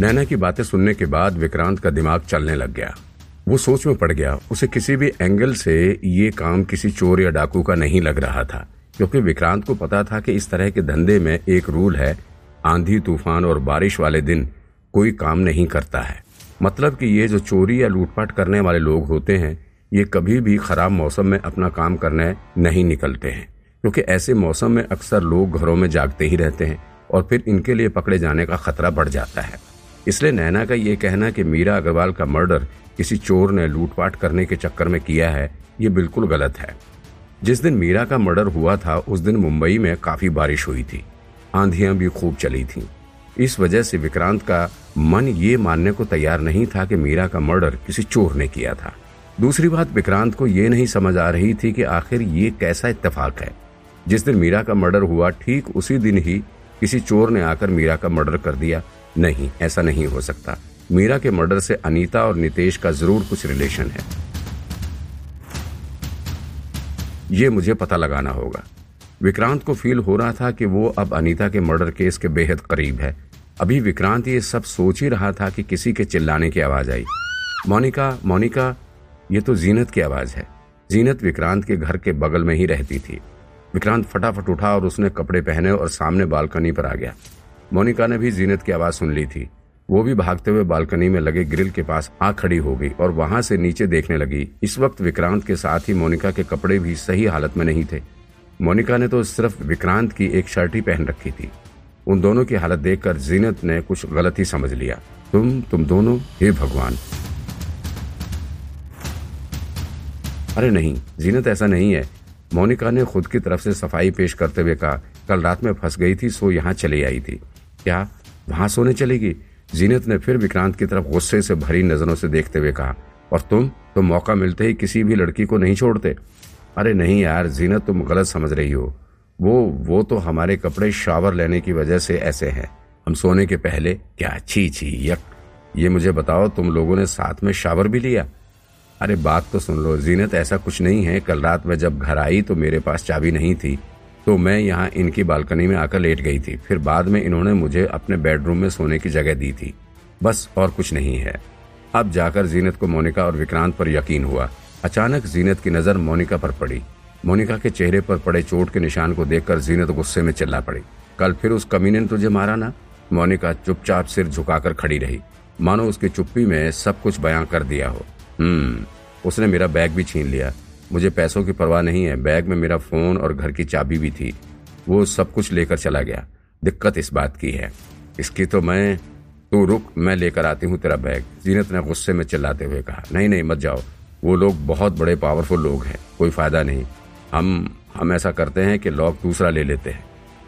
नैना की बातें सुनने के बाद विक्रांत का दिमाग चलने लग गया। वो सोच में पड़ गया, उसे किसी भी एंगल से ये काम किसी चोर या डाकू का नहीं लग रहा था, क्योंकि विक्रांत को पता था कि इस तरह के धंधे में एक रूल है, आंधी, तूफ़ान और बारिश वाले दिन कोई काम नहीं करता है। मतलब कि ये जो चोरी या लूटपाट करने वाले लोग होते हैं, ये कभी भी खराब मौसम में अपना काम करने नहीं निकलते हैं, क्योंकि ऐसे मौसम में अक्सर लोग घरों में जागते ही रहते हैं और फिर इनके लिए पकड़े जाने का खतरा बढ़ जाता है। इसलिए नैना का ये कहना कि मीरा अग्रवाल का मर्डर किसी चोर ने लूटपाट करने के चक्कर में किया है, ये बिल्कुल गलत है। जिस दिन मीरा का मर्डर हुआ था, उस दिन मुंबई में काफ़ी बारिश हुई थी। आंधियाँ भी खूब चली थीं। इस वजह से विक्रांत का मन ये मानने को तैयार नहीं था कि मीरा का मर्डर किसी चोर ने किया था। दूसरी बात, विक्रांत को ये नहीं समझ आ रही थी कि आखिर ये कैसा इत्तेफाक है। जिस दिन मीरा का मर्डर हुआ, ठीक उसी दिन ही किसी चोर ने आकर मीरा का मर्डर कर दिया। नहीं, ऐसा नहीं हो सकता। मीरा के मर्डर से अनीता और नितेश का ज़रूर कुछ रिलेशन है। ये मुझे पता लगाना होगा। विक्रांत को फील हो रहा था कि वो अब अनीता के मर्डर केस के बेहद करीब है। अभी विक्रांत ये सब सोच ही रहा था कि किसी के चिल्लाने की आवाज़ आई। मोनिका मोनिका, ये तो जीनत की आवाज़ है। जीनत विक्रांत के घर के बगल में ही रहती थी। विक्रांत फटाफट उठा और उसने कपड़े पहने और सामने बालकनी पर आ गया। मोनिका ने भी जीनत की आवाज़ सुन ली थी। वो भी भागते हुए बालकनी में लगे ग्रिल के पास आ खड़ी हो गई और वहाँ से नीचे देखने लगी। इस वक्त विक्रांत के साथ ही मोनिका के कपड़े भी सही हालत में नहीं थे। मोनिका ने तो सिर्फ़ विक्रांत की एक शर्ट ही पहन रखी थी। उन दोनों की हालत देखकर जीनत ने कुछ गलत ही समझ लिया। तुम तुम दोनों, हे भगवान। अरे नहीं, जीनत ऐसा नहीं है। मोनिका ने खुद की तरफ़ से सफ़ाई पेश करते हुए कहा, कल रात में फंस गई थी, सो यहाँ चली आई थी। क्या? वहाँ सोने चलेगी? जीनत ने फिर विक्रांत की तरफ़ गुस्से से भरी नज़रों से देखते हुए कहा, और तुम? तो मौका मिलते ही किसी भी लड़की को नहीं छोड़ते? अरे नहीं यार, जीनत तुम गलत समझ रही हो। वो वो तो हमारे कपड़े शावर लेने की वजह से ऐसे हैं। हम सोने के पहले क्या? छी छी, यक। ये मुझे बताओ, तुम लोगों ने साथ में शावर भी लिया? अरे बात तो सुन लो, जीनत ऐसा कुछ नहीं है। कल रात में जब घर आई तो मेरे पास चाबी नहीं थी। तो मैं यहाँ इनकी बालकनी में आकर लेट गई थी। फिर बाद में इन्होंने मुझे अपने बेडरूम में सोने की जगह दी थी। बस और कुछ नहीं है। अब जाकर जीनत को मोनिका और विक्रांत पर यकीन हुआ। अचानक जीनत की नज़र मोनिका पर पड़ी। मोनिका के चेहरे पर पड़े चोट के निशान को देखकर जीनत गुस्से में चिल्ला पड़ी। कल फिर उस कमीने ने तुझे मारा ना? मोनिका चुपचाप सिर झुकाकर खड़ी रही। मानो उसकी चुप्पी में सब कुछ बयां कर दिया हो। हम्म उसने मेरा बैग भी छीन लिया। मुझे पैसों की परवाह नहीं है। बैग में मेरा फ़ोन और घर की चाबी भी थी। वो सब कुछ लेकर चला गया। दिक्कत इस बात की है। इसकी तो मैं, तू रुक, मैं लेकर आती हूँ तेरा बैग। जीनत ने गुस्से में चिल्लाते हुए कहा, नहीं नहीं, मत जाओ। वो लोग बहुत बड़े पावरफुल लोग हैं। कोई फ़ायदा नहीं। हम हम ऐसा करते हैं कि लॉक दूसरा ले लेते हैं।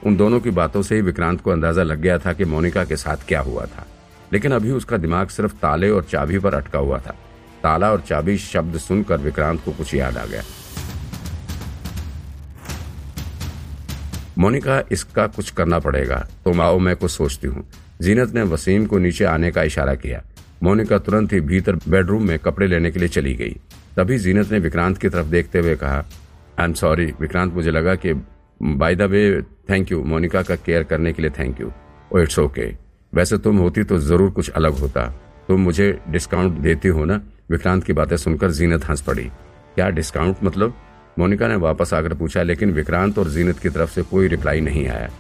उन दोनों की बातों से ही विक्रांत को अंदाज़ा लग गया था कि मोनिका के साथ क्या हुआ था। लेकिन अभी उसका दिमाग सिर्फ़ ताले और चाबी पर अटका हुआ था। ताला और चाबी शब्द सुनकर विक्रांत को कुछ याद आ गया। मोनिका, इसका कुछ करना पड़ेगा। तुम आओ, मैं कुछ सोचती हूँ। जीनत ने वसीम को नीचे आने का इशारा किया। मोनिका तुरंत ही भीतर बेडरूम में कपड़े लेने के लिए चली गई। तभी जीनत ने विक्रांत की तरफ़ देखते हुए कहा आई एम सॉरी विक्रांत, मुझे लगा कि by the way thank you Monica का केयर करने के लिए thank you oh it's okay वैसे तुम होती तो ज़रूर कुछ अलग होता। तुम मुझे डिस्काउंट देती हो ना? विक्रांत की बातें सुनकर जीनत हंस पड़ी। क्या डिस्काउंट मतलब? मोनिका ने वापस आकर पूछा, लेकिन विक्रांत और जीनत की तरफ़ से कोई रिप्लाई नहीं आया।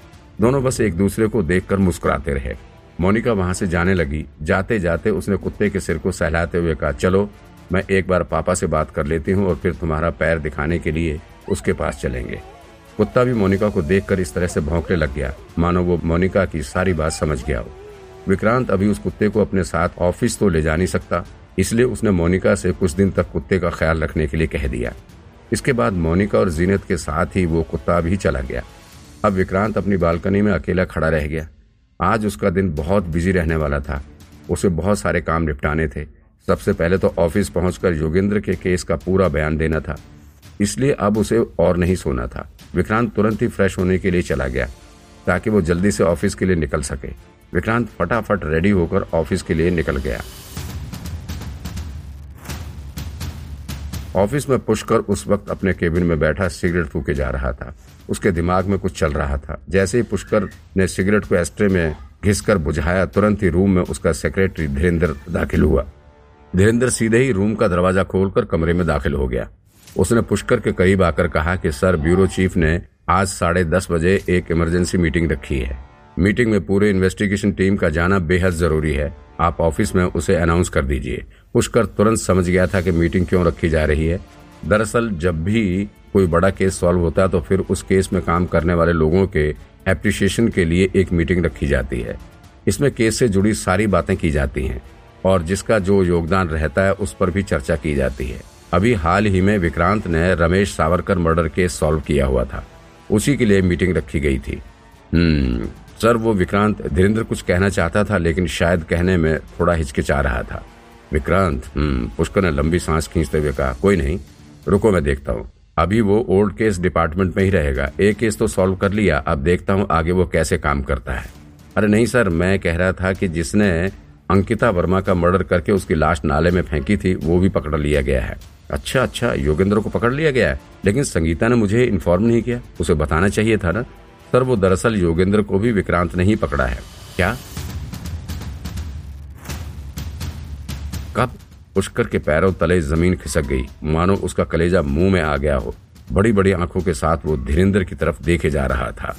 दोनों बस एक दूसरे को देखकर मुस्कुराते रहे। मोनिका वहाँ से जाने लगी। जाते जाते उसने कुत्ते के सिर को सहलाते हुए कहा, चलो, मैं एक बार पापा से बात कर लेती हूँ और फिर तुम्हारा पैर दिखाने के लिए उसके पास चलेंगे। कुत्ता भी मोनिका को देखकर इस तरह से भौंकने लग गया। मानो वो मोनिका की सारी बात समझ गया हो। विक्रांत अभी उस कुत्ते को अपने साथ ऑफ़िस तो ले जा नहीं सकता इसलिए उसने मोनिका से कुछ दिन तक कुत्ते का ख्याल रखने के लिए कह दिया। इसके बाद मोनिका और जीनत के साथ ही वो कुत्ता भी चला गया। अब विक्रांत अपनी बालकनी में अकेला खड़ा रह गया। आज उसका दिन बहुत बिज़ी रहने वाला था। उसे बहुत सारे काम निपटाने थे। सबसे पहले तो ऑफ़िस पहुंचकर योगेंद्र के केस का पूरा बयान देना था। इसलिए अब उसे और नहीं सोना था। विक्रांत तुरंत ही फ्रेश होने के लिए चला गया, ताकि वो जल्दी से ऑफ़िस के लिए निकल सके। विक्रांत फटाफट रेडी होकर ऑफ़िस के लिए निकल गया। ऑफ़िस में पुष्कर उस वक्त अपने केबिन में बैठा सिगरेट फूके जा रहा था। उसके दिमाग में कुछ चल रहा था। जैसे ही पुष्कर ने सिगरेट को एस्ट्रे में घिसकर बुझाया, तुरंत ही रूम में उसका सेक्रेटरी धीरेन्द्र दाखिल हुआ। धीरेन्द्र सीधे ही रूम का दरवाज़ा खोलकर कमरे में दाखिल हो गया। उसने पुष्कर के करीब आकर कहा कि, सर, ब्यूरो चीफ ने आज साढ़े दस बजे एक इमरजेंसी मीटिंग रखी है। मीटिंग में पूरे इन्वेस्टिगेशन टीम का जाना बेहद ज़रूरी है। आप ऑफ़िस में उसे अनाउंस कर दीजिए। पुष्कर तुरंत समझ गया था कि मीटिंग क्यों रखी जा रही है। दरअसल, जब भी कोई बड़ा केस सॉल्व होता है तो फिर उस केस में काम करने वाले लोगों के एप्रिशिएशन के लिए एक मीटिंग रखी जाती है। इसमें केस से जुड़ी सारी बातें की जाती हैं, और जिसका जो योगदान रहता है, उस पर भी चर्चा की जाती है। अभी हाल ही में विक्रांत ने Ramesh Savarkar murder case solve किया हुआ था। उसी के लिए मीटिंग रखी गई थी। हम्म सर, वो विक्रांत धीरेन्द्र कुछ कहना चाहता था, लेकिन शायद कहने में थोड़ा हिचकिचा रहा था। विक्रांत हम्म पुष्कर ने लंबी सांस खींचते हुए कहा, कोई नहीं, रुको, मैं देखता हूँ। अभी वो ओल्ड केस डिपार्टमेंट में ही रहेगा। एक केस तो सॉल्व कर लिया, अब देखता हूँ आगे वो कैसे काम करता है। अरे नहीं सर, मैं कह रहा था कि जिसने अंकिता वर्मा का मर्डर करके उसकी लाश नाले में फेंकी थी, वो भी पकड़ लिया गया है। अच्छा अच्छा योगेंद्र को पकड़ लिया गया है, लेकिन संगीता ने मुझे इन्फॉर्म नहीं किया। उसे बताना चाहिए था ना? सर, वो दरअसल योगेंद्र को भी विक्रांत ने ही पकड़ा है। क्या? कब पुष्कर के पैरों तले ज़मीन खिसक गई? मानो उसका कलेजा मुँह में आ गया हो। बड़ी बड़ी आँखों के साथ वो धीरेन्द्र की तरफ़ देखे जा रहा था।